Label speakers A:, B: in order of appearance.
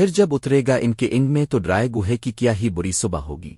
A: پھر جب اترے گا ان کے انگ میں تو ڈرائے گوہے کی کیا ہی بری صبح ہوگی۔